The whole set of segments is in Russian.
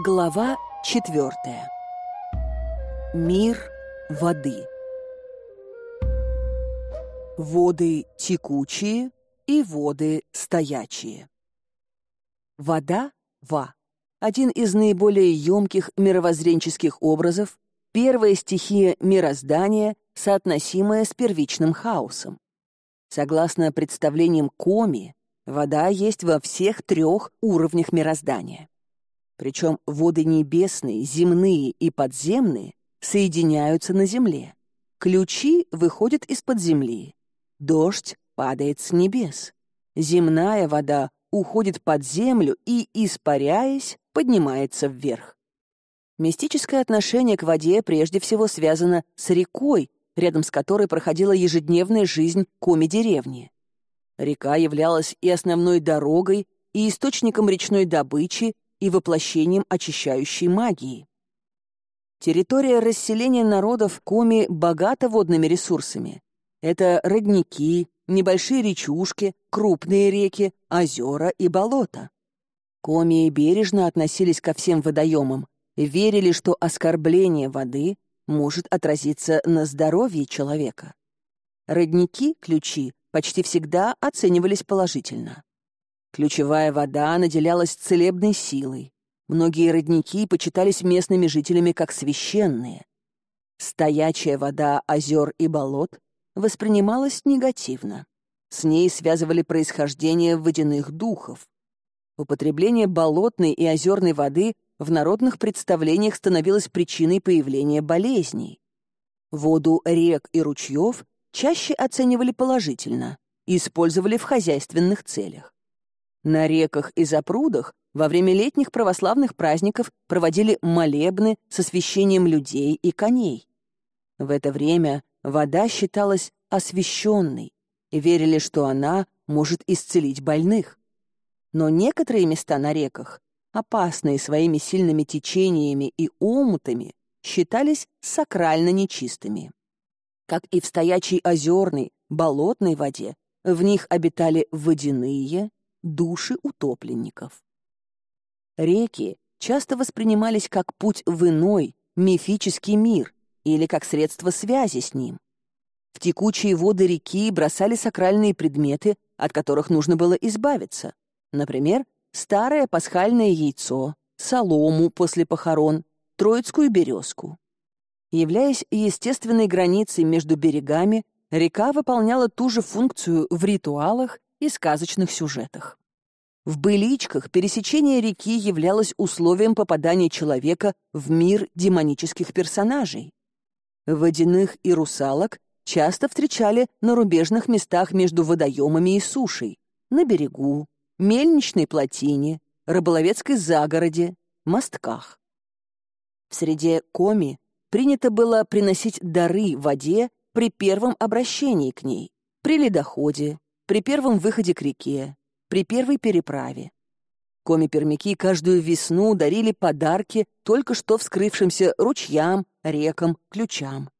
Глава четвертая. Мир воды. Воды текучие и воды стоячие. Вода — ва. Один из наиболее емких мировоззренческих образов, первая стихия мироздания, соотносимая с первичным хаосом. Согласно представлениям Коми, вода есть во всех трех уровнях мироздания. Причем воды небесные, земные и подземные соединяются на земле. Ключи выходят из-под земли. Дождь падает с небес. Земная вода уходит под землю и, испаряясь, поднимается вверх. Мистическое отношение к воде прежде всего связано с рекой, рядом с которой проходила ежедневная жизнь коми-деревни. Река являлась и основной дорогой, и источником речной добычи, и воплощением очищающей магии. Территория расселения народов Коми богата водными ресурсами. Это родники, небольшие речушки, крупные реки, озера и болота. Коми бережно относились ко всем водоемам, верили, что оскорбление воды может отразиться на здоровье человека. Родники, ключи, почти всегда оценивались положительно. Ключевая вода наделялась целебной силой. Многие родники почитались местными жителями как священные. Стоячая вода озер и болот воспринималась негативно. С ней связывали происхождение водяных духов. Употребление болотной и озерной воды в народных представлениях становилось причиной появления болезней. Воду рек и ручьев чаще оценивали положительно и использовали в хозяйственных целях. На реках и запрудах во время летних православных праздников проводили молебны с освящением людей и коней. В это время вода считалась освященной, и верили, что она может исцелить больных. Но некоторые места на реках, опасные своими сильными течениями и омутами, считались сакрально нечистыми. Как и в стоячей озерной, болотной воде, в них обитали водяные, души утопленников. Реки часто воспринимались как путь в иной, мифический мир или как средство связи с ним. В текучие воды реки бросали сакральные предметы, от которых нужно было избавиться. Например, старое пасхальное яйцо, солому после похорон, троицкую березку. Являясь естественной границей между берегами, река выполняла ту же функцию в ритуалах и сказочных сюжетах. В быличках пересечение реки являлось условием попадания человека в мир демонических персонажей. Водяных и русалок часто встречали на рубежных местах между водоемами и сушей, на берегу, мельничной плотине, рыболовецкой загороде, мостках. В среде коми принято было приносить дары воде при первом обращении к ней, при ледоходе, при первом выходе к реке, при первой переправе. Коми-пермяки каждую весну дарили подарки только что вскрывшимся ручьям, рекам, ключам.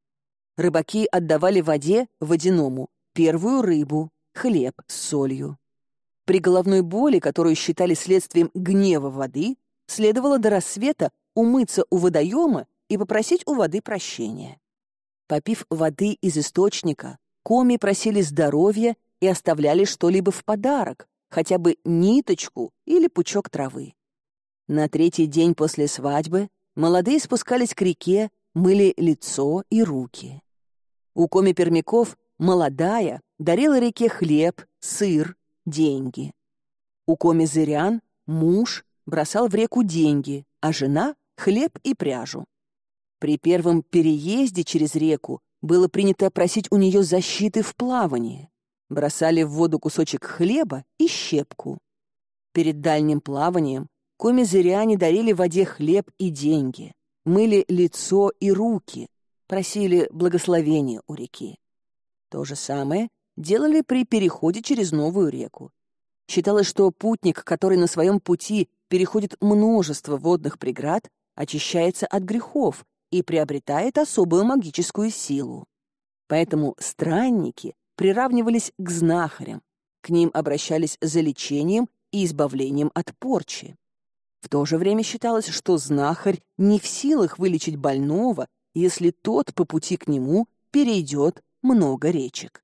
Рыбаки отдавали воде, водяному, первую рыбу, хлеб с солью. При головной боли, которую считали следствием гнева воды, следовало до рассвета умыться у водоема и попросить у воды прощения. Попив воды из источника, коми просили здоровья и оставляли что-либо в подарок, хотя бы ниточку или пучок травы. На третий день после свадьбы молодые спускались к реке, мыли лицо и руки. У коми-пермяков молодая дарила реке хлеб, сыр, деньги. У коми-зырян муж бросал в реку деньги, а жена — хлеб и пряжу. При первом переезде через реку было принято просить у нее защиты в плавании. Бросали в воду кусочек хлеба и щепку. Перед дальним плаванием коми-зыряне дарили воде хлеб и деньги, мыли лицо и руки, просили благословения у реки. То же самое делали при переходе через новую реку. Считалось, что путник, который на своем пути переходит множество водных преград, очищается от грехов и приобретает особую магическую силу. Поэтому странники приравнивались к знахарям, к ним обращались за лечением и избавлением от порчи. В то же время считалось, что знахарь не в силах вылечить больного, если тот по пути к нему перейдет много речек.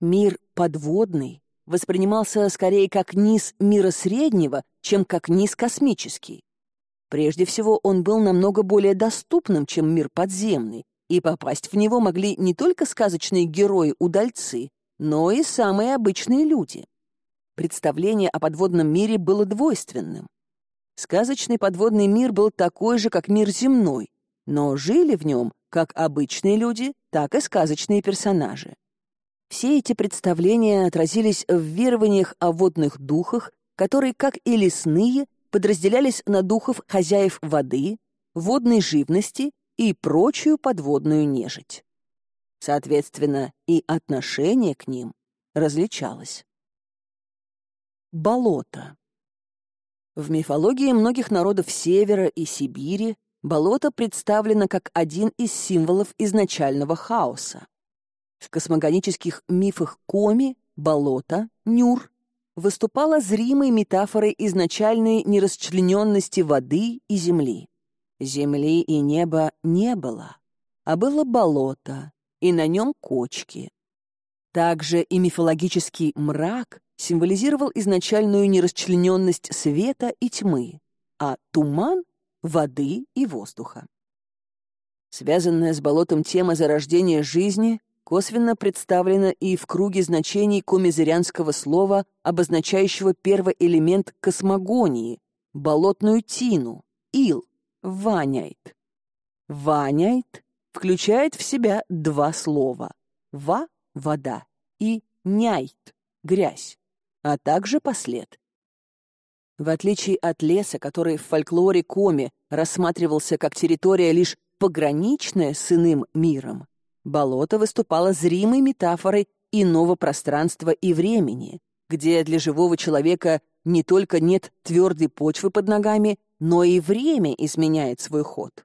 Мир подводный воспринимался скорее как низ мира среднего, чем как низ космический. Прежде всего, он был намного более доступным, чем мир подземный, и попасть в него могли не только сказочные герои-удальцы, но и самые обычные люди. Представление о подводном мире было двойственным. Сказочный подводный мир был такой же, как мир земной, но жили в нем как обычные люди, так и сказочные персонажи. Все эти представления отразились в верованиях о водных духах, которые, как и лесные, подразделялись на духов хозяев воды, водной живности и прочую подводную нежить. Соответственно, и отношение к ним различалось. Болото. В мифологии многих народов Севера и Сибири болото представлено как один из символов изначального хаоса. В космогонических мифах Коми болото, Нюр, выступало зримой метафорой изначальной нерасчлененности воды и земли. Земли и неба не было, а было болото, и на нем кочки. Также и мифологический мрак символизировал изначальную нерасчлененность света и тьмы, а туман — воды и воздуха. Связанная с болотом тема зарождения жизни косвенно представлена и в круге значений комизырянского слова, обозначающего первый элемент космогонии — болотную тину, ил, ваняет. Ваняет включает в себя два слова «ва» — вода и «няйт» — грязь, а также послед. В отличие от леса, который в фольклоре Коми рассматривался как территория лишь пограничная с иным миром, болото выступало зримой метафорой иного пространства и времени, где для живого человека не только нет твердой почвы под ногами, но и время изменяет свой ход.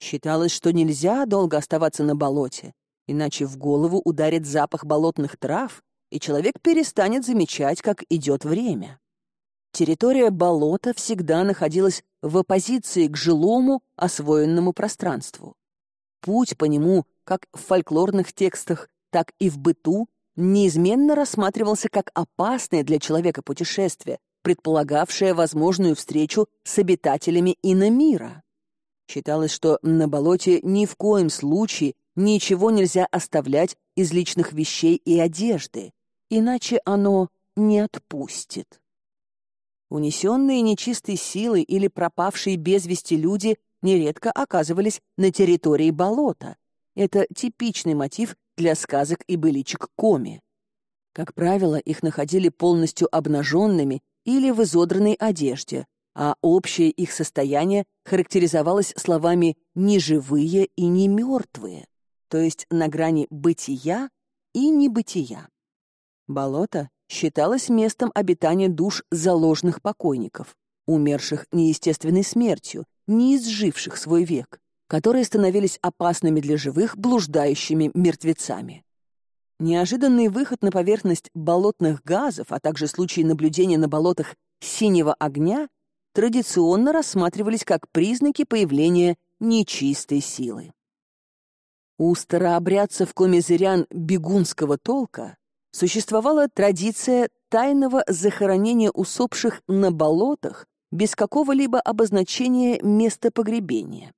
Считалось, что нельзя долго оставаться на болоте, иначе в голову ударит запах болотных трав, и человек перестанет замечать, как идет время. Территория болота всегда находилась в оппозиции к жилому, освоенному пространству. Путь по нему, как в фольклорных текстах, так и в быту, неизменно рассматривался как опасное для человека путешествие, предполагавшее возможную встречу с обитателями иномира. Считалось, что на болоте ни в коем случае ничего нельзя оставлять из личных вещей и одежды, иначе оно не отпустит. Унесенные нечистой силой или пропавшие без вести люди нередко оказывались на территории болота. Это типичный мотив для сказок и быличек Коми. Как правило, их находили полностью обнаженными или в изодранной одежде, а общее их состояние характеризовалось словами «неживые» и «не мертвые», то есть на грани бытия и небытия. Болото считалось местом обитания душ заложных покойников, умерших неестественной смертью, не изживших свой век, которые становились опасными для живых блуждающими мертвецами. Неожиданный выход на поверхность болотных газов, а также случаи наблюдения на болотах синего огня традиционно рассматривались как признаки появления нечистой силы. У старообрядцев комизырян бегунского толка существовала традиция тайного захоронения усопших на болотах без какого-либо обозначения места погребения.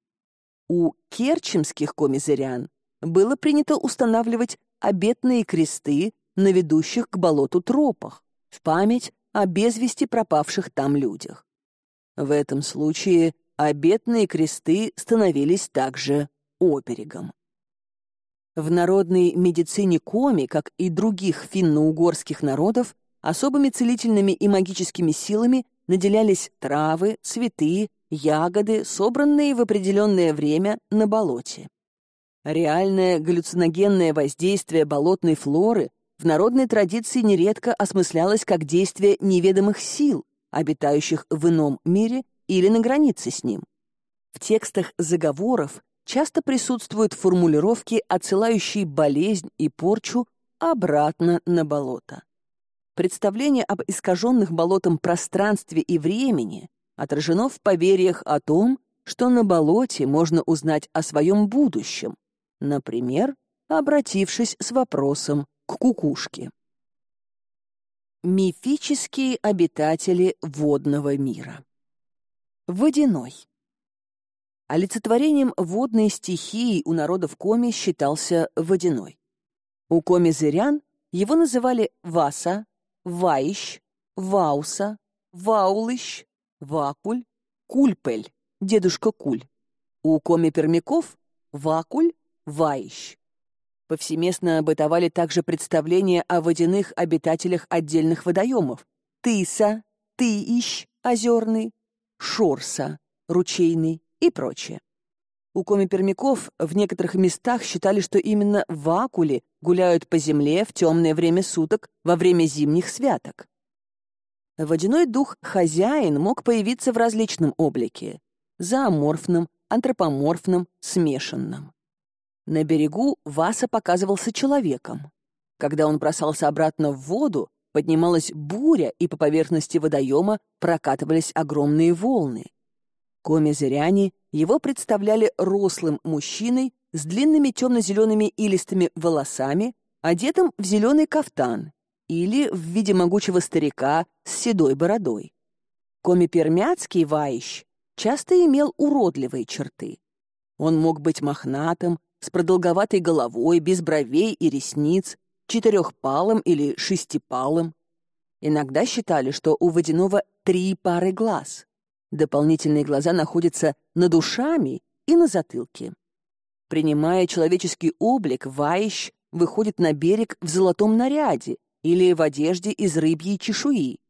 У керченских комизырян было принято устанавливать обетные кресты на ведущих к болоту тропах в память о без вести пропавших там людях. В этом случае обетные кресты становились также оберегом. В народной медицине Коми, как и других финно-угорских народов, особыми целительными и магическими силами наделялись травы, цветы, ягоды, собранные в определенное время на болоте. Реальное галлюциногенное воздействие болотной флоры в народной традиции нередко осмыслялось как действие неведомых сил, обитающих в ином мире или на границе с ним. В текстах заговоров часто присутствуют формулировки, отсылающие болезнь и порчу обратно на болото. Представление об искаженных болотом пространстве и времени отражено в поверьях о том, что на болоте можно узнать о своем будущем, например, обратившись с вопросом к кукушке. Мифические обитатели водного мира. Водяной. Олицетворением водной стихии у народов Коми считался водяной. У коми-зырян его называли Васа, Ваищ, Вауса, Ваулыщ, Вакуль, Кульпель, дедушка Куль. У коми-пермяков — Вакуль, Ваищ. Повсеместно бытовали также представления о водяных обитателях отдельных водоемов — Тыса, Тыищ, озерный, Шорса, ручейный и прочее. У коми-пермяков в некоторых местах считали, что именно вакули гуляют по земле в темное время суток во время зимних святок. Водяной дух хозяин мог появиться в различном облике — зооморфном, антропоморфном, смешанном. На берегу Васа показывался человеком. Когда он бросался обратно в воду, поднималась буря, и по поверхности водоема прокатывались огромные волны. Коми-зыряне его представляли рослым мужчиной с длинными темно-зелеными илистыми волосами, одетым в зеленый кафтан или в виде могучего старика с седой бородой. Коми-пермяцкий ваищ часто имел уродливые черты. Он мог быть мохнатым, с продолговатой головой, без бровей и ресниц, четырехпалым или шестипалым. Иногда считали, что у водяного три пары глаз. Дополнительные глаза находятся над ушами и на затылке. Принимая человеческий облик, Ваищ выходит на берег в золотом наряде или в одежде из рыбьей чешуи.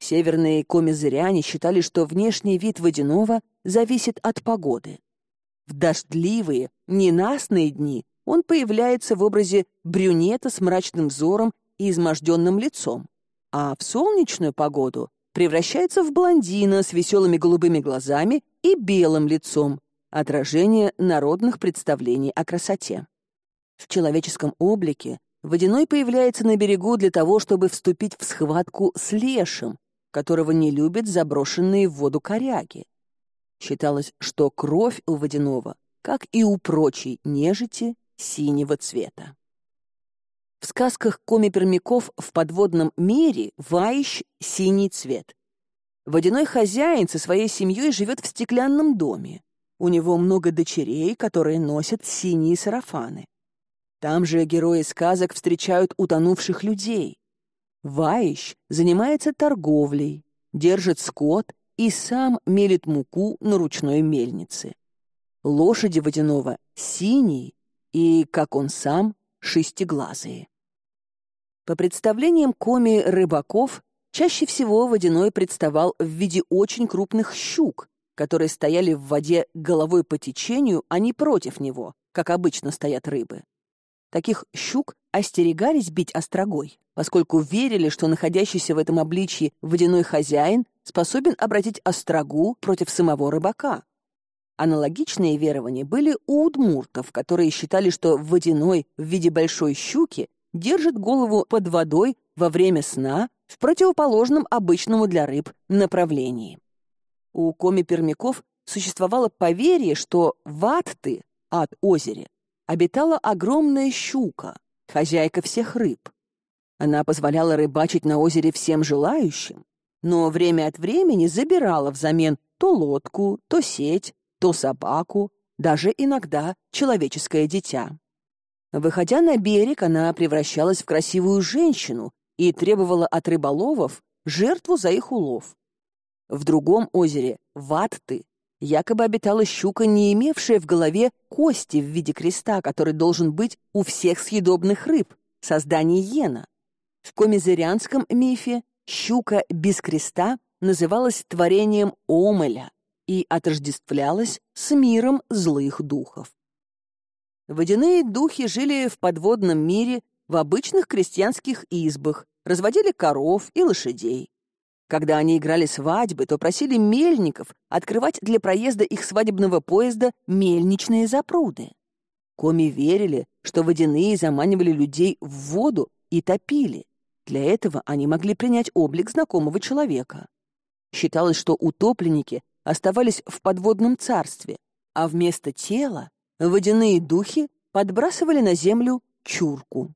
Северные комизыряне считали, что внешний вид водяного зависит от погоды. В дождливые, ненастные дни он появляется в образе брюнета с мрачным взором и изможденным лицом, а в солнечную погоду превращается в блондина с веселыми голубыми глазами и белым лицом, отражение народных представлений о красоте. В человеческом облике водяной появляется на берегу для того, чтобы вступить в схватку с лешим, которого не любят заброшенные в воду коряги. Считалось, что кровь у водяного, как и у прочей нежити, синего цвета. В сказках коми-пермяков в подводном мире ваищ — синий цвет. Водяной хозяин со своей семьей живет в стеклянном доме. У него много дочерей, которые носят синие сарафаны. Там же герои сказок встречают утонувших людей. Ваищ занимается торговлей, держит скот и сам мелит муку на ручной мельнице. Лошади водяного синие и, как он сам, шестиглазые. По представлениям коми рыбаков, чаще всего водяной представал в виде очень крупных щук, которые стояли в воде головой по течению, а не против него, как обычно стоят рыбы. Таких щук остерегались бить острогой, поскольку верили, что находящийся в этом обличье водяной хозяин способен обратить острогу против самого рыбака. Аналогичные верования были у удмуртов, которые считали, что водяной в виде большой щуки держит голову под водой во время сна в противоположном обычному для рыб направлении. У коми-пермяков существовало поверье, что в Атты, ад озере, обитала огромная щука, хозяйка всех рыб. Она позволяла рыбачить на озере всем желающим, но время от времени забирала взамен то лодку, то сеть, то собаку, даже иногда человеческое дитя. Выходя на берег, она превращалась в красивую женщину и требовала от рыболовов жертву за их улов. В другом озере, Ватты, якобы обитала щука, не имевшая в голове кости в виде креста, который должен быть у всех съедобных рыб, создание иена. В комизерианском мифе щука без креста называлась творением Омеля и отождествлялась с миром злых духов. Водяные духи жили в подводном мире в обычных крестьянских избах, разводили коров и лошадей. Когда они играли свадьбы, то просили мельников открывать для проезда их свадебного поезда мельничные запруды. Коми верили, что водяные заманивали людей в воду и топили. Для этого они могли принять облик знакомого человека. Считалось, что утопленники оставались в подводном царстве, а вместо тела водяные духи подбрасывали на землю чурку.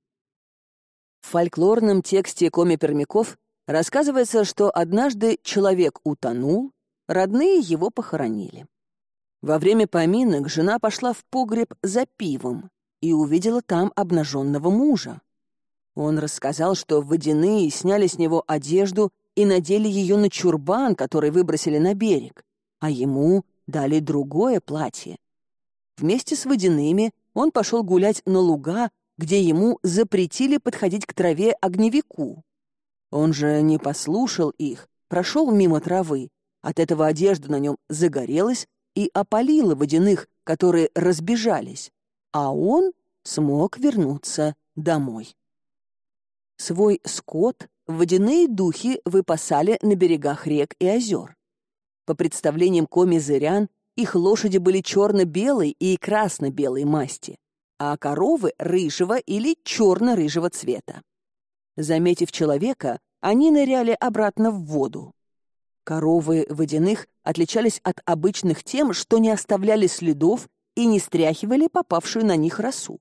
В фольклорном тексте Коми Пермяков рассказывается, что однажды человек утонул, родные его похоронили. Во время поминок жена пошла в погреб за пивом и увидела там обнаженного мужа. Он рассказал, что водяные сняли с него одежду и надели ее на чурбан, который выбросили на берег, а ему дали другое платье. Вместе с водяными он пошел гулять на луга, где ему запретили подходить к траве огневику. Он же не послушал их, прошел мимо травы. От этого одежда на нем загорелась и опалила водяных, которые разбежались, а он смог вернуться домой. Свой скот водяные духи выпасали на берегах рек и озер. По представлениям коми-зырян, их лошади были черно-белой и красно-белой масти, а коровы — рыжего или черно-рыжего цвета. Заметив человека, они ныряли обратно в воду. Коровы водяных отличались от обычных тем, что не оставляли следов и не стряхивали попавшую на них росу.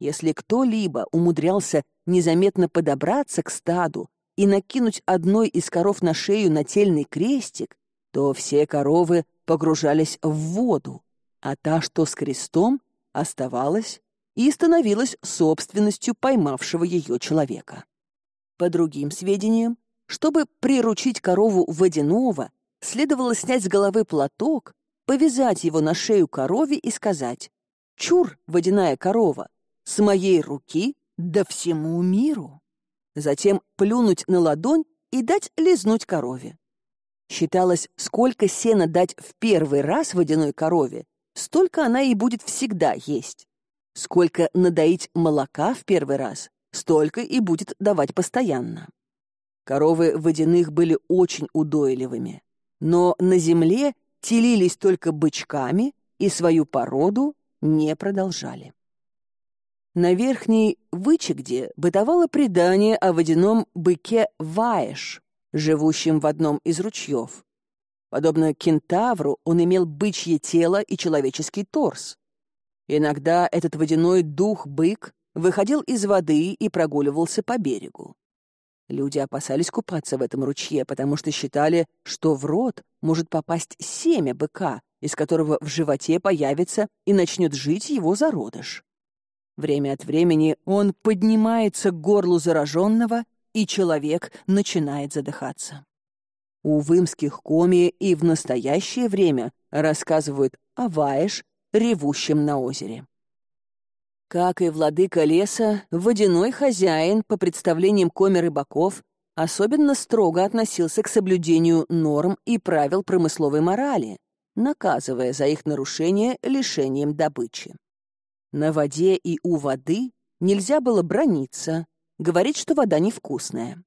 Если кто-либо умудрялся незаметно подобраться к стаду и накинуть одной из коров на шею нательный крестик, то все коровы погружались в воду, а та, что с крестом, оставалась и становилась собственностью поймавшего ее человека. По другим сведениям, чтобы приручить корову водяного, следовало снять с головы платок, повязать его на шею корове и сказать «Чур, водяная корова, с моей руки да всему миру». Затем плюнуть на ладонь и дать лизнуть корове. Считалось, сколько сена дать в первый раз водяной корове, столько она и будет всегда есть. Сколько надоить молока в первый раз, столько и будет давать постоянно. Коровы водяных были очень удойливыми, но на земле телились только бычками и свою породу не продолжали. На верхней Вычегде бытовало предание о водяном быке Ваеш, живущем в одном из ручьев. Подобно кентавру, он имел бычье тело и человеческий торс. Иногда этот водяной дух-бык выходил из воды и прогуливался по берегу. Люди опасались купаться в этом ручье, потому что считали, что в рот может попасть семя быка, из которого в животе появится и начнет жить его зародыш. Время от времени он поднимается к горлу зараженного, и человек начинает задыхаться. У вымских коми и в настоящее время рассказывают о Ваеш, ревущем на озере. Как и владыка леса, водяной хозяин, по представлениям коми-рыбаков, особенно строго относился к соблюдению норм и правил промысловой морали, наказывая за их нарушение лишением добычи. На воде и у воды нельзя было брониться, говорить, что вода невкусная.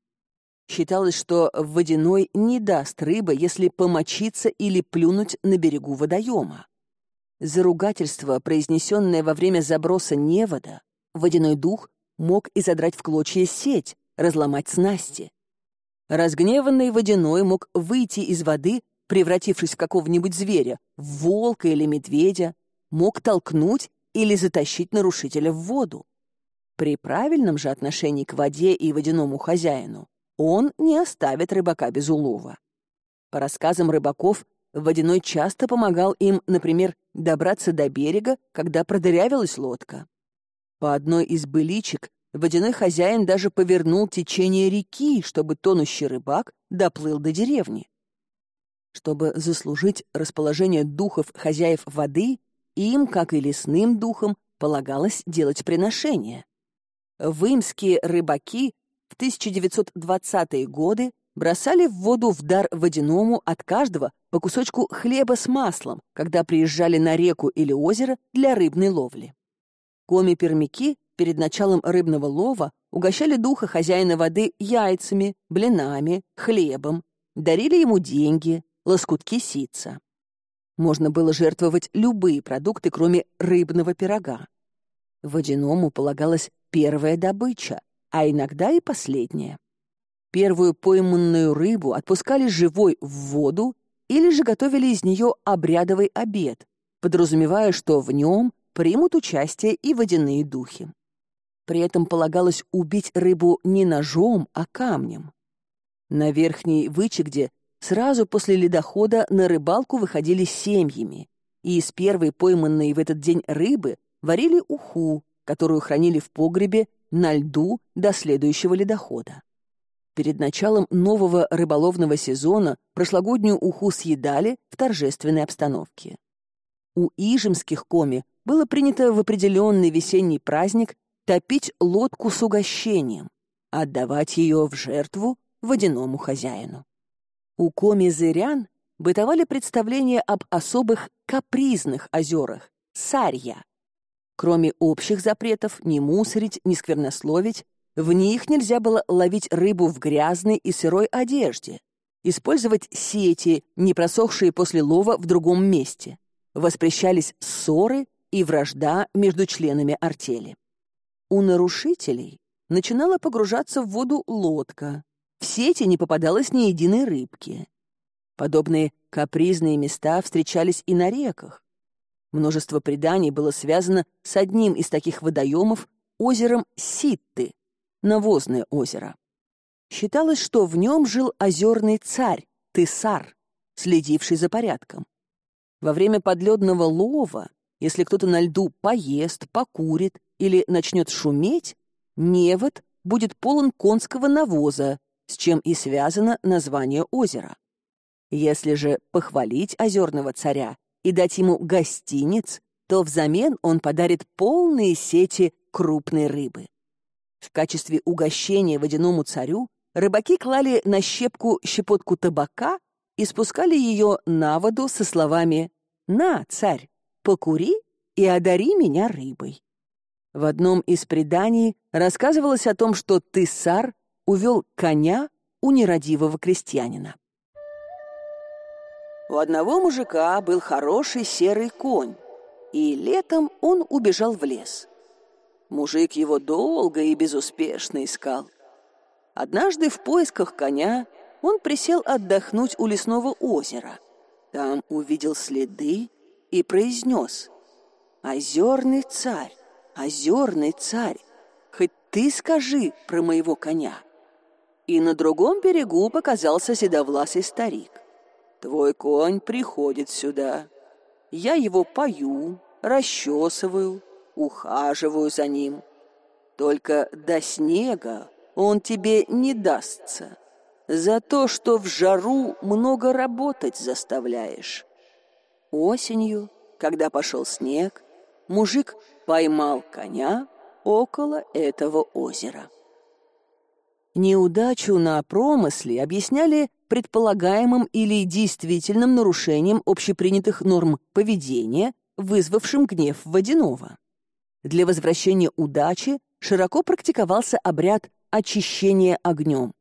Считалось, что водяной не даст рыбы, если помочиться или плюнуть на берегу водоема. За ругательство, произнесенное во время заброса невода, водяной дух мог и задрать в клочья сеть, разломать снасти. Разгневанный водяной мог выйти из воды, превратившись в какого-нибудь зверя, в волка или медведя, мог толкнуть или затащить нарушителя в воду. При правильном же отношении к воде и водяному хозяину он не оставит рыбака без улова. По рассказам рыбаков, Водяной часто помогал им, например, добраться до берега, когда продырявилась лодка. По одной из быличек водяной хозяин даже повернул течение реки, чтобы тонущий рыбак доплыл до деревни. Чтобы заслужить расположение духов хозяев воды, им, как и лесным духам, полагалось делать приношения. Вымские рыбаки в 1920-е годы бросали в воду в дар водяному от каждого по кусочку хлеба с маслом, когда приезжали на реку или озеро для рыбной ловли. Коми-пермяки перед началом рыбного лова угощали духа хозяина воды яйцами, блинами, хлебом, дарили ему деньги, лоскутки ситца. Можно было жертвовать любые продукты, кроме рыбного пирога. Водяному полагалась первая добыча, а иногда и последняя. Первую пойманную рыбу отпускали живой в воду или же готовили из нее обрядовый обед, подразумевая, что в нем примут участие и водяные духи. При этом полагалось убить рыбу не ножом, а камнем. На верхней вычегде сразу после ледохода на рыбалку выходили семьями, и из первой пойманной в этот день рыбы варили уху, которую хранили в погребе на льду до следующего ледохода. Перед началом нового рыболовного сезона прошлогоднюю уху съедали в торжественной обстановке. У ижемских коми было принято в определенный весенний праздник топить лодку с угощением, отдавать ее в жертву водяному хозяину. У коми-зырян бытовали представления об особых капризных озерах — сарья. Кроме общих запретов не мусорить, не сквернословить, в них нельзя было ловить рыбу в грязной и сырой одежде, использовать сети, не просохшие после лова в другом месте. Воспрещались ссоры и вражда между членами артели. У нарушителей начинала погружаться в воду лодка. В сети не попадалось ни единой рыбки. Подобные капризные места встречались и на реках. Множество преданий было связано с одним из таких водоемов, озером Ситты, навозное озеро. Считалось, что в нем жил озерный царь, Тысар, следивший за порядком. Во время подледного лова, если кто-то на льду поест, покурит или начнет шуметь, невод будет полон конского навоза, с чем и связано название озера. Если же похвалить озерного царя и дать ему гостиниц, то взамен он подарит полные сети крупной рыбы. В качестве угощения водяному царю рыбаки клали на щепку щепотку табака и спускали ее на воду со словами «На, царь, покури и одари меня рыбой». В одном из преданий рассказывалось о том, что Тысар увел коня у нерадивого крестьянина. У одного мужика был хороший серый конь, и летом он убежал в лес. Мужик его долго и безуспешно искал. Однажды в поисках коня он присел отдохнуть у лесного озера. Там увидел следы и произнес «Озерный царь, озерный царь, хоть ты скажи про моего коня». И на другом берегу показался седовласый старик. «Твой конь приходит сюда. Я его пою, расчесываю, ухаживаю за ним. Только до снега он тебе не дастся. За то, что в жару много работать заставляешь. Осенью, когда пошел снег, мужик поймал коня около этого озера. Неудачу на промысле объясняли предполагаемым или действительным нарушением общепринятых норм поведения, вызвавшим гнев водяного. Для возвращения удачи широко практиковался обряд очищения огнем.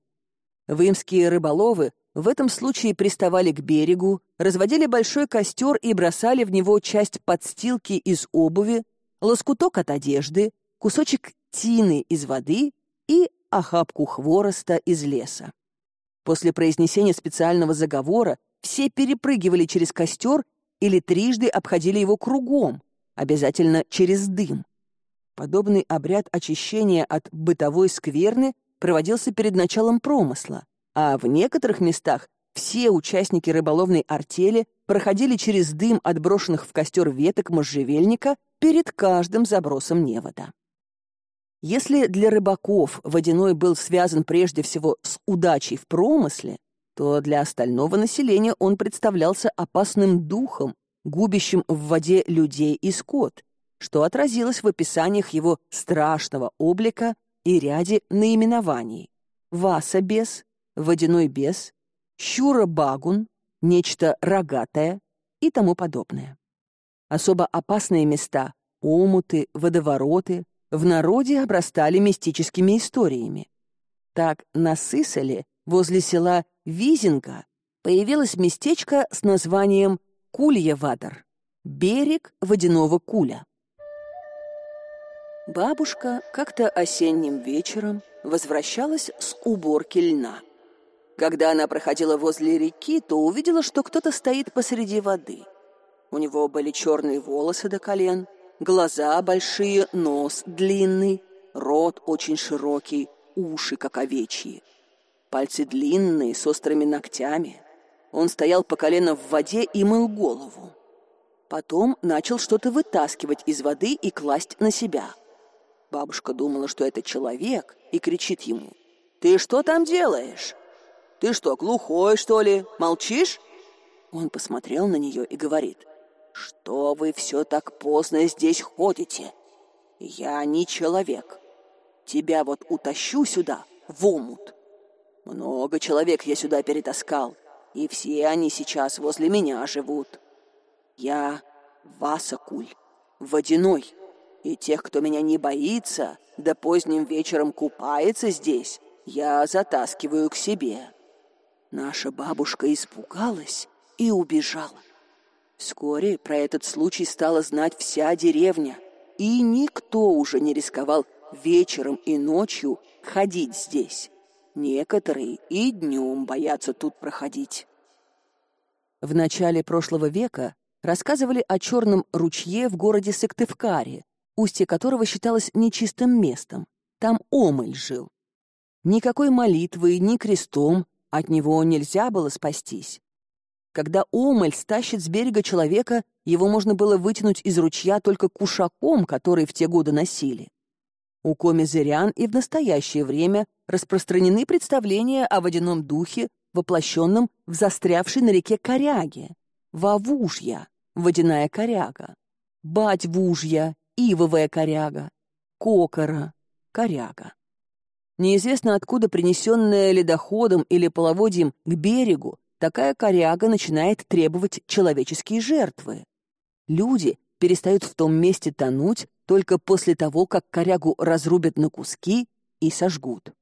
Вымские рыболовы в этом случае приставали к берегу, разводили большой костер и бросали в него часть подстилки из обуви, лоскуток от одежды, кусочек тины из воды и охапку хвороста из леса. После произнесения специального заговора все перепрыгивали через костер или трижды обходили его кругом, обязательно через дым. Подобный обряд очищения от бытовой скверны проводился перед началом промысла, а в некоторых местах все участники рыболовной артели проходили через дым отброшенных в костер веток можжевельника перед каждым забросом невода. Если для рыбаков водяной был связан прежде всего с удачей в промысле, то для остального населения он представлялся опасным духом, губящим в воде людей и скот, что отразилось в описаниях его страшного облика и ряде наименований. Васа-бес, водяной бес, щура-багун, нечто рогатое и тому подобное. Особо опасные места — омуты, водовороты — в народе обрастали мистическими историями. Так на Сысоле, возле села Визинга, появилось местечко с названием Кулья-Вадар — берег водяного куля. Бабушка как-то осенним вечером возвращалась с уборки льна. Когда она проходила возле реки, то увидела, что кто-то стоит посреди воды. У него были черные волосы до колен, глаза большие, нос длинный, рот очень широкий, уши как овечьи. Пальцы длинные, с острыми ногтями. Он стоял по колено в воде и мыл голову. Потом начал что-то вытаскивать из воды и класть на себя – Бабушка думала, что это человек, и кричит ему. «Ты что там делаешь? Ты что, глухой, что ли? Молчишь?» Он посмотрел на нее и говорит. «Что вы все так поздно здесь ходите? Я не человек. Тебя вот утащу сюда, в омут. Много человек я сюда перетаскал, и все они сейчас возле меня живут. Я Васакуль, водяной». И тех, кто меня не боится, да поздним вечером купается здесь, я затаскиваю к себе. Наша бабушка испугалась и убежала. Вскоре про этот случай стала знать вся деревня, и никто уже не рисковал вечером и ночью ходить здесь. Некоторые и днем боятся тут проходить. В начале прошлого века рассказывали о черном ручье в городе Сыктывкаре, устье которого считалось нечистым местом. Там Омыль жил. Никакой молитвы, ни крестом от него нельзя было спастись. Когда Омыль стащит с берега человека, его можно было вытянуть из ручья только кушаком, который в те годы носили. У коми-зырян и в настоящее время распространены представления о водяном духе, воплощенном в застрявшей на реке коряге, Вавужья, водяная коряга, Бать-вужья, ивовая коряга, кокора, коряга. Неизвестно откуда принесенная ледоходом или половодьем к берегу, такая коряга начинает требовать человеческие жертвы. Люди перестают в том месте тонуть только после того, как корягу разрубят на куски и сожгут.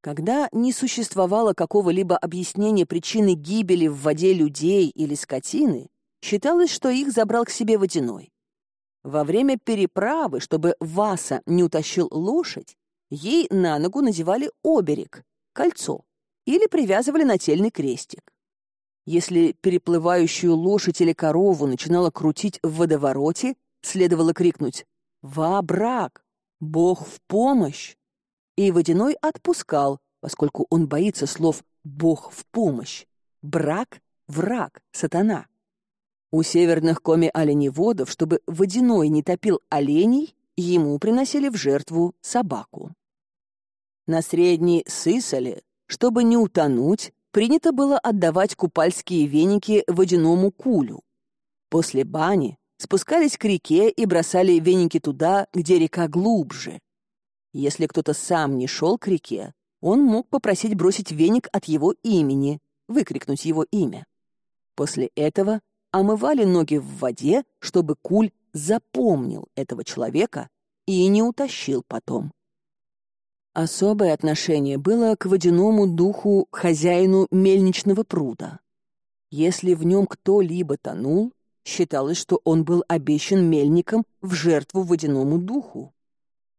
Когда не существовало какого-либо объяснения причины гибели в воде людей или скотины, считалось, что их забрал к себе водяной. Во время переправы, чтобы Васа не утащил лошадь, ей на ногу надевали оберег, кольцо, или привязывали нательный крестик. Если переплывающую лошадь или корову начинало крутить в водовороте, следовало крикнуть «Ва, брак! Бог в помощь!» И водяной отпускал, поскольку он боится слов «Бог в помощь», «брак» — враг, сатана. У северных коми-оленеводов, чтобы водяной не топил оленей, ему приносили в жертву собаку. На средней Сысоле, чтобы не утонуть, принято было отдавать купальские веники водяному кулю. После бани спускались к реке и бросали веники туда, где река глубже. Если кто-то сам не шел к реке, он мог попросить бросить веник от его имени, выкрикнуть его имя. После этого омывали ноги в воде, чтобы куль запомнил этого человека и не утащил потом. Особое отношение было к водяному духу хозяину мельничного пруда. Если в нем кто-либо тонул, считалось, что он был обещан мельником в жертву водяному духу.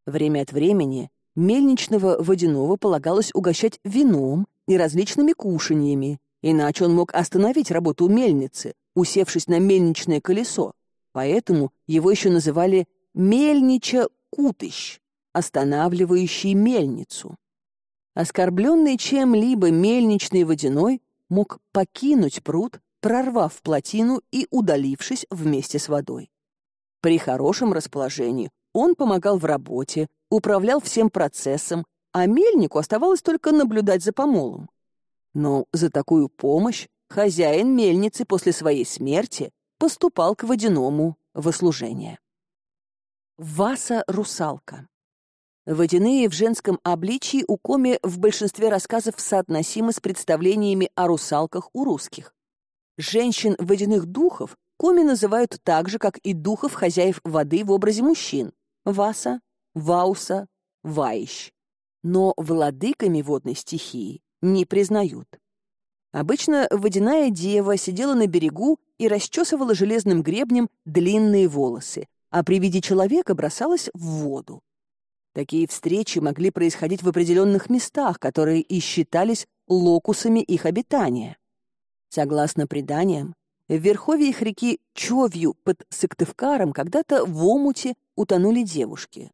Время от времени мельничного водяного полагалось угощать вином и различными кушаньями, иначе он мог остановить работу мельницы, усевшись на мельничное колесо, поэтому его еще называли «мельнича-кутыщ», останавливающий мельницу. Оскорбленный чем-либо мельничный водяной мог покинуть пруд, прорвав плотину и удалившись вместе с водой. При хорошем расположении он помогал в работе, управлял всем процессом, а мельнику оставалось только наблюдать за помолом. Но за такую помощь хозяин мельницы после своей смерти поступал к водяному в служение. Васа-русалка. Водяные в женском обличии у Коми в большинстве рассказов соотносимы с представлениями о русалках у русских. Женщин водяных духов Коми называют так же, как и духов хозяев воды в образе мужчин — Васа, Вауса, Ваищ. Но владыками водной стихии не признают. Обычно водяная дева сидела на берегу и расчесывала железным гребнем длинные волосы, а при виде человека бросалась в воду. Такие встречи могли происходить в определенных местах, которые и считались локусами их обитания. Согласно преданиям, в верховьях реки Човью под Сыктывкаром когда-то в омуте утонули девушки.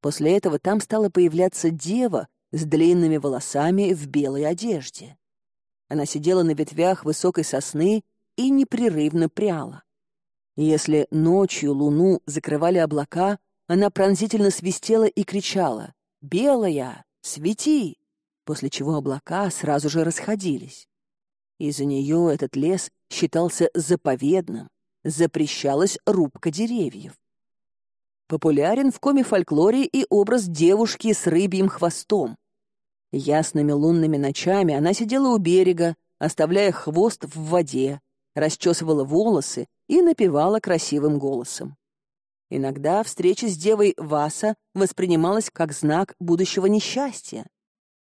После этого там стала появляться дева с длинными волосами в белой одежде. Она сидела на ветвях высокой сосны и непрерывно пряла. Если ночью луну закрывали облака, она пронзительно свистела и кричала «Белая! Свети!», после чего облака сразу же расходились. Из-за нее этот лес считался заповедным, запрещалась рубка деревьев. Популярен в коме-фольклоре и образ девушки с рыбьим хвостом. Ясными лунными ночами она сидела у берега, оставляя хвост в воде, расчесывала волосы и напевала красивым голосом. Иногда встреча с девой Васа воспринималась как знак будущего несчастья.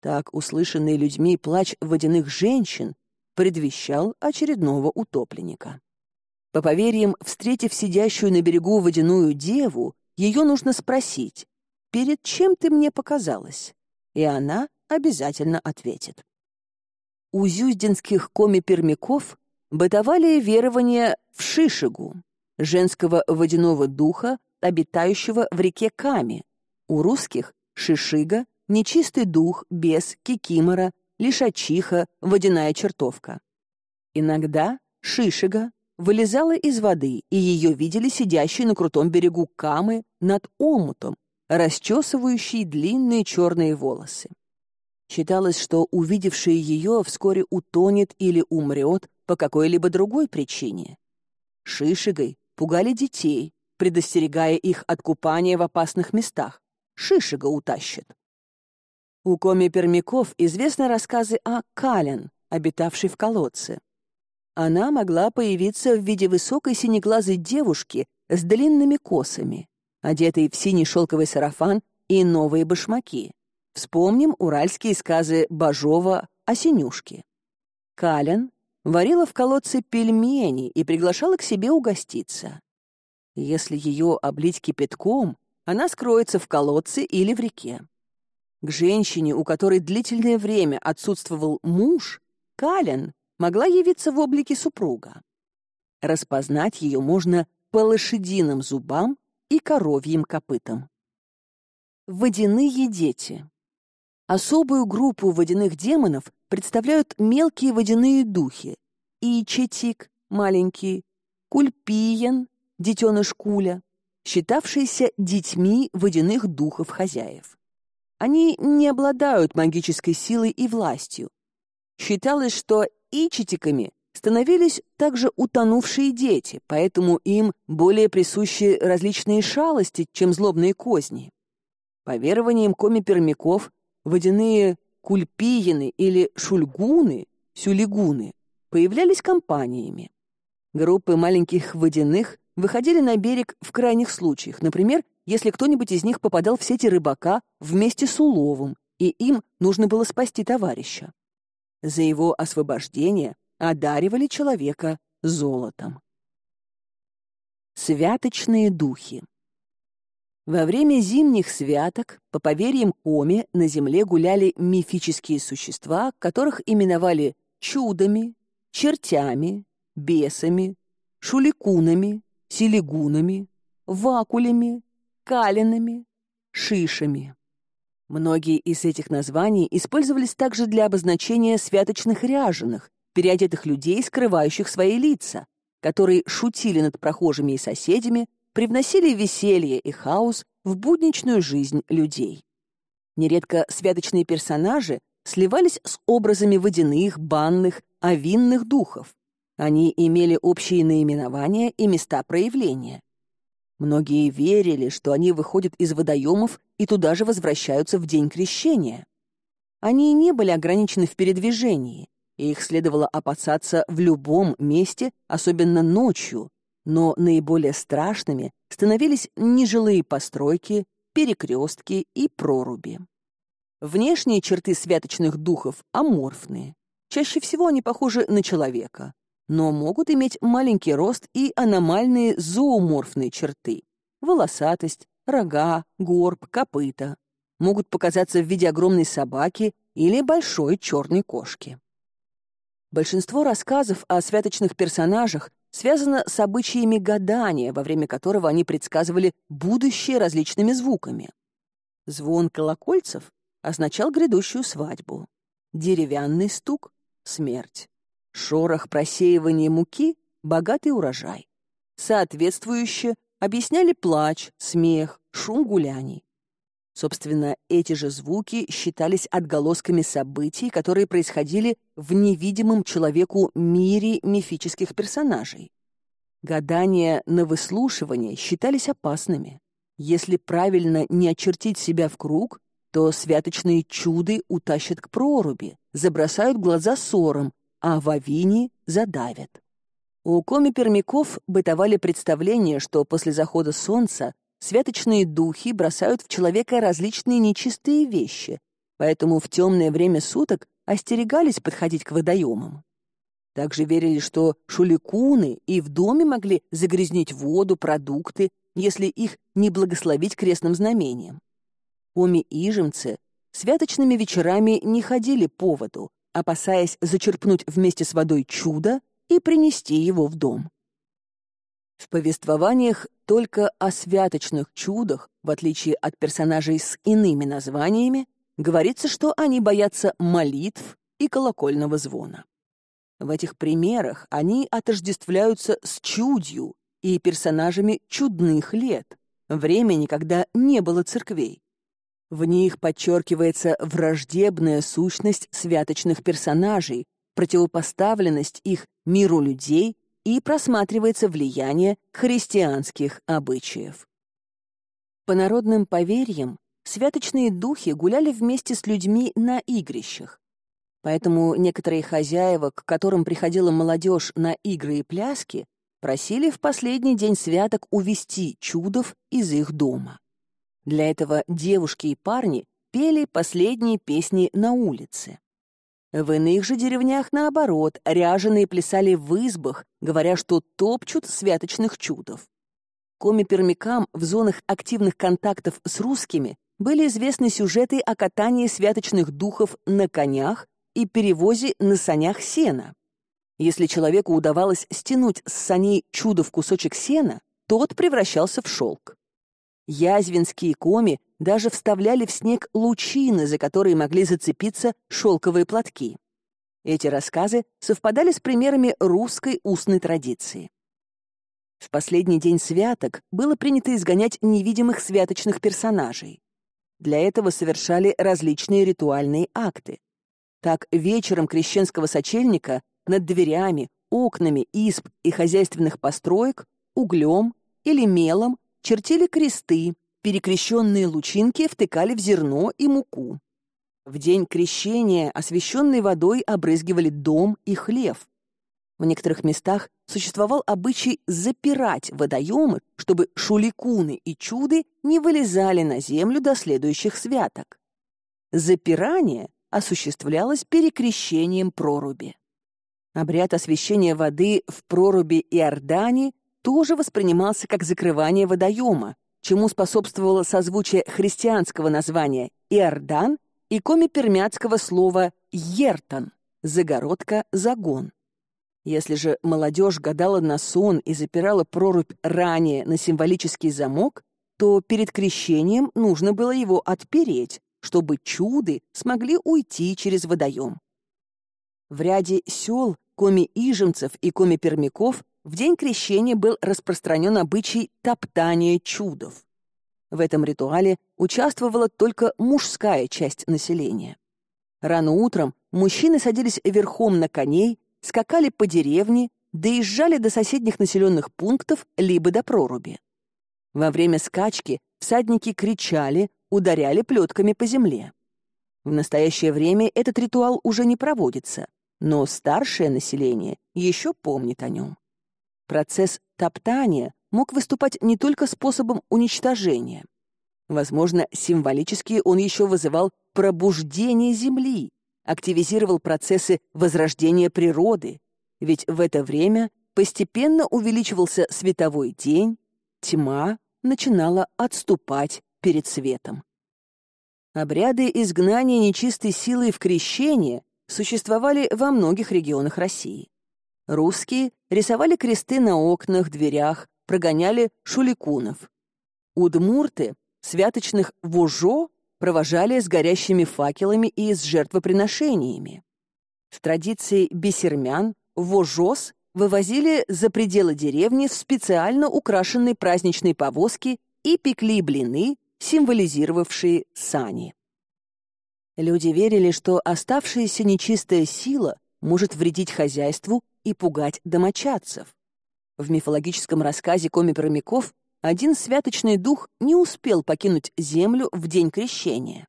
Так услышанный людьми плач водяных женщин предвещал очередного утопленника. По поверьям, встретив сидящую на берегу водяную деву, ее нужно спросить, «Перед чем ты мне показалась?» И она обязательно ответит. У зюздинских коми-пермяков бытовали верования в Шишигу, женского водяного духа, обитающего в реке Ками. У русских — Шишига, нечистый дух, бес, кикимора, лишачиха, водяная чертовка. Иногда Шишига вылезала из воды, и ее видели сидящей на крутом берегу Камы над омутом, расчесывающей длинные черные волосы. Считалось, что увидевший ее вскоре утонет или умрет по какой-либо другой причине. Шишигой пугали детей, предостерегая их от купания в опасных местах. Шишига утащит. У коми-пермяков известны рассказы о Кален, обитавшей в колодце. Она могла появиться в виде высокой синеглазой девушки с длинными косами, одетой в синий шелковый сарафан и новые башмаки. Вспомним уральские сказы Бажова о синюшке. Кален варила в колодце пельмени и приглашала к себе угоститься. Если ее облить кипятком, она скроется в колодце или в реке. К женщине, у которой длительное время отсутствовал муж, Кален могла явиться в облике супруга. Распознать ее можно по лошадиным зубам и коровьим копытам. Водяные дети. Особую группу водяных демонов представляют мелкие водяные духи — Ичетик, маленький, Кульпиен, детеныш Куля, считавшиеся детьми водяных духов-хозяев. Они не обладают магической силой и властью. Считалось, что ичетиками становились также утонувшие дети, поэтому им более присущи различные шалости, чем злобные козни. По верованиям коми-пермяков, водяные кульпиены или шульгуны, сюлигуны, появлялись компаниями. Группы маленьких водяных выходили на берег в крайних случаях, например, если кто-нибудь из них попадал в сети рыбака вместе с уловом, и им нужно было спасти товарища. За его освобождение одаривали человека золотом. Святочные духи во время зимних святок, по поверьям Коми, на земле гуляли мифические существа, которых именовали чудами, чертями, бесами, шуликунами, селигунами, вакулями, калинами, шишами. Многие из этих названий использовались также для обозначения святочных ряженых, переодетых людей, скрывающих свои лица, которые шутили над прохожими и соседями, привносили веселье и хаос в будничную жизнь людей. Нередко святочные персонажи сливались с образами водяных, банных, овинных духов. Они имели общие наименования и места проявления. Многие верили, что они выходят из водоемов и туда же возвращаются в день крещения. Они не были ограничены в передвижении, и их следовало опасаться в любом месте, особенно ночью, но наиболее страшными становились нежилые постройки, перекрестки и проруби. Внешние черты святочных духов аморфные. Чаще всего они похожи на человека, но могут иметь маленький рост и аномальные зооморфные черты. волосатость, рога, горб, копыта. Могут показаться в виде огромной собаки или большой черной кошки. Большинство рассказов о святочных персонажах связано с обычаями гадания, во время которого они предсказывали будущее различными звуками. Звон колокольцев означал грядущую свадьбу. Деревянный стук — смерть. Шорох просеивания муки — богатый урожай. Соответствующе объясняли плач, смех, шум гуляний. Собственно, эти же звуки считались отголосками событий, которые происходили в невидимом человеку мире мифических персонажей. Гадания на выслушивание считались опасными. Если правильно не очертить себя в круг, то святочные чуды утащат к проруби, забросают глаза ссором, а в авине задавят. У коми-пермяков бытовали представления, что после захода солнца святочные духи бросают в человека различные нечистые вещи, поэтому в темное время суток остерегались подходить к водоемам. Также верили, что шуликуны и в доме могли загрязнить воду, продукты, если их не благословить крестным знамением. Коми-ижемцы святочными вечерами не ходили по воду, опасаясь зачерпнуть вместе с водой чудо и принести его в дом. В повествованиях только о святочных чудах, в отличие от персонажей с иными названиями, говорится, что они боятся молитв и колокольного звона. В этих примерах они отождествляются с чудью и персонажами чудных лет, времени, когда не было церквей. В них подчеркивается враждебная сущность святочных персонажей, противопоставленность их миру людей и просматривается влияние христианских обычаев. По народным поверьям, святочные духи гуляли вместе с людьми на игрищах. Поэтому некоторые хозяева, к которым приходила молодежь на игры и пляски, просили в последний день святок увести чудов из их дома. Для этого девушки и парни пели последние песни на улице. В иных же деревнях, наоборот, ряженые плясали в избах, говоря, что топчут святочных чудов. Коми-пермякам в зонах активных контактов с русскими были известны сюжеты о катании святочных духов на конях и перевозе на санях сена. Если человеку удавалось стянуть с саней чудо в кусочек сена, тот превращался в шелк. Язвинские коми даже вставляли в снег лучины, за которые могли зацепиться шелковые платки. Эти рассказы совпадали с примерами русской устной традиции. В последний день святок было принято изгонять невидимых святочных персонажей. Для этого совершали различные ритуальные акты. Так, вечером крещенского сочельника над дверями, окнами изб и хозяйственных построек углем или мелом чертили кресты, перекрещенные лучинки втыкали в зерно и муку. В день крещения освященной водой обрызгивали дом и хлев. В некоторых местах существовал обычай запирать водоемы, чтобы шуликуны и чуды не вылезали на землю до следующих святок. Запирание осуществлялось перекрещением проруби. Обряд освящения воды в проруби Иордани тоже воспринимался как закрывание водоема, чему способствовало созвучие христианского названия Иордан и комипермятского слова «ертон» — загородка, загон. Если же молодежь гадала на сон и запирала прорубь ранее на символический замок, то перед крещением нужно было его отпереть, чтобы чуды смогли уйти через водоем. В ряде сел коми-ижемцев и коми-пермяков в день крещения был распространен обычай топтания чудов. В этом ритуале участвовала только мужская часть населения. Рано утром мужчины садились верхом на коней, скакали по деревне, доезжали до соседних населенных пунктов либо до проруби. Во время скачки всадники кричали, ударяли плетками по земле. В настоящее время этот ритуал уже не проводится, но старшее население еще помнит о нем. Процесс топтания мог выступать не только способом уничтожения. Возможно, символически он еще вызывал пробуждение Земли, активизировал процессы возрождения природы, ведь в это время постепенно увеличивался световой день, тьма начинала отступать перед светом. Обряды изгнания нечистой силы в крещение существовали во многих регионах России. Русские рисовали кресты на окнах, дверях, прогоняли шуликунов. Удмурты святочных вожо провожали с горящими факелами и с жертвоприношениями. В традиции бесермян вожос вывозили за пределы деревни в специально украшенной праздничной повозке и пекли блины, символизировавшие сани. Люди верили, что оставшаяся нечистая сила может вредить хозяйству и пугать домочадцев. В мифологическом рассказе Коми Промяков один святочный дух не успел покинуть землю в день крещения.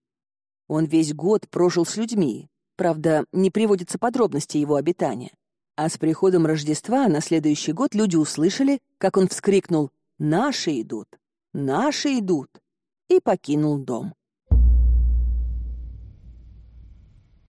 Он весь год прожил с людьми, правда, не приводятся подробности его обитания. А с приходом Рождества на следующий год люди услышали, как он вскрикнул «Наши идут! Наши идут!» и покинул дом.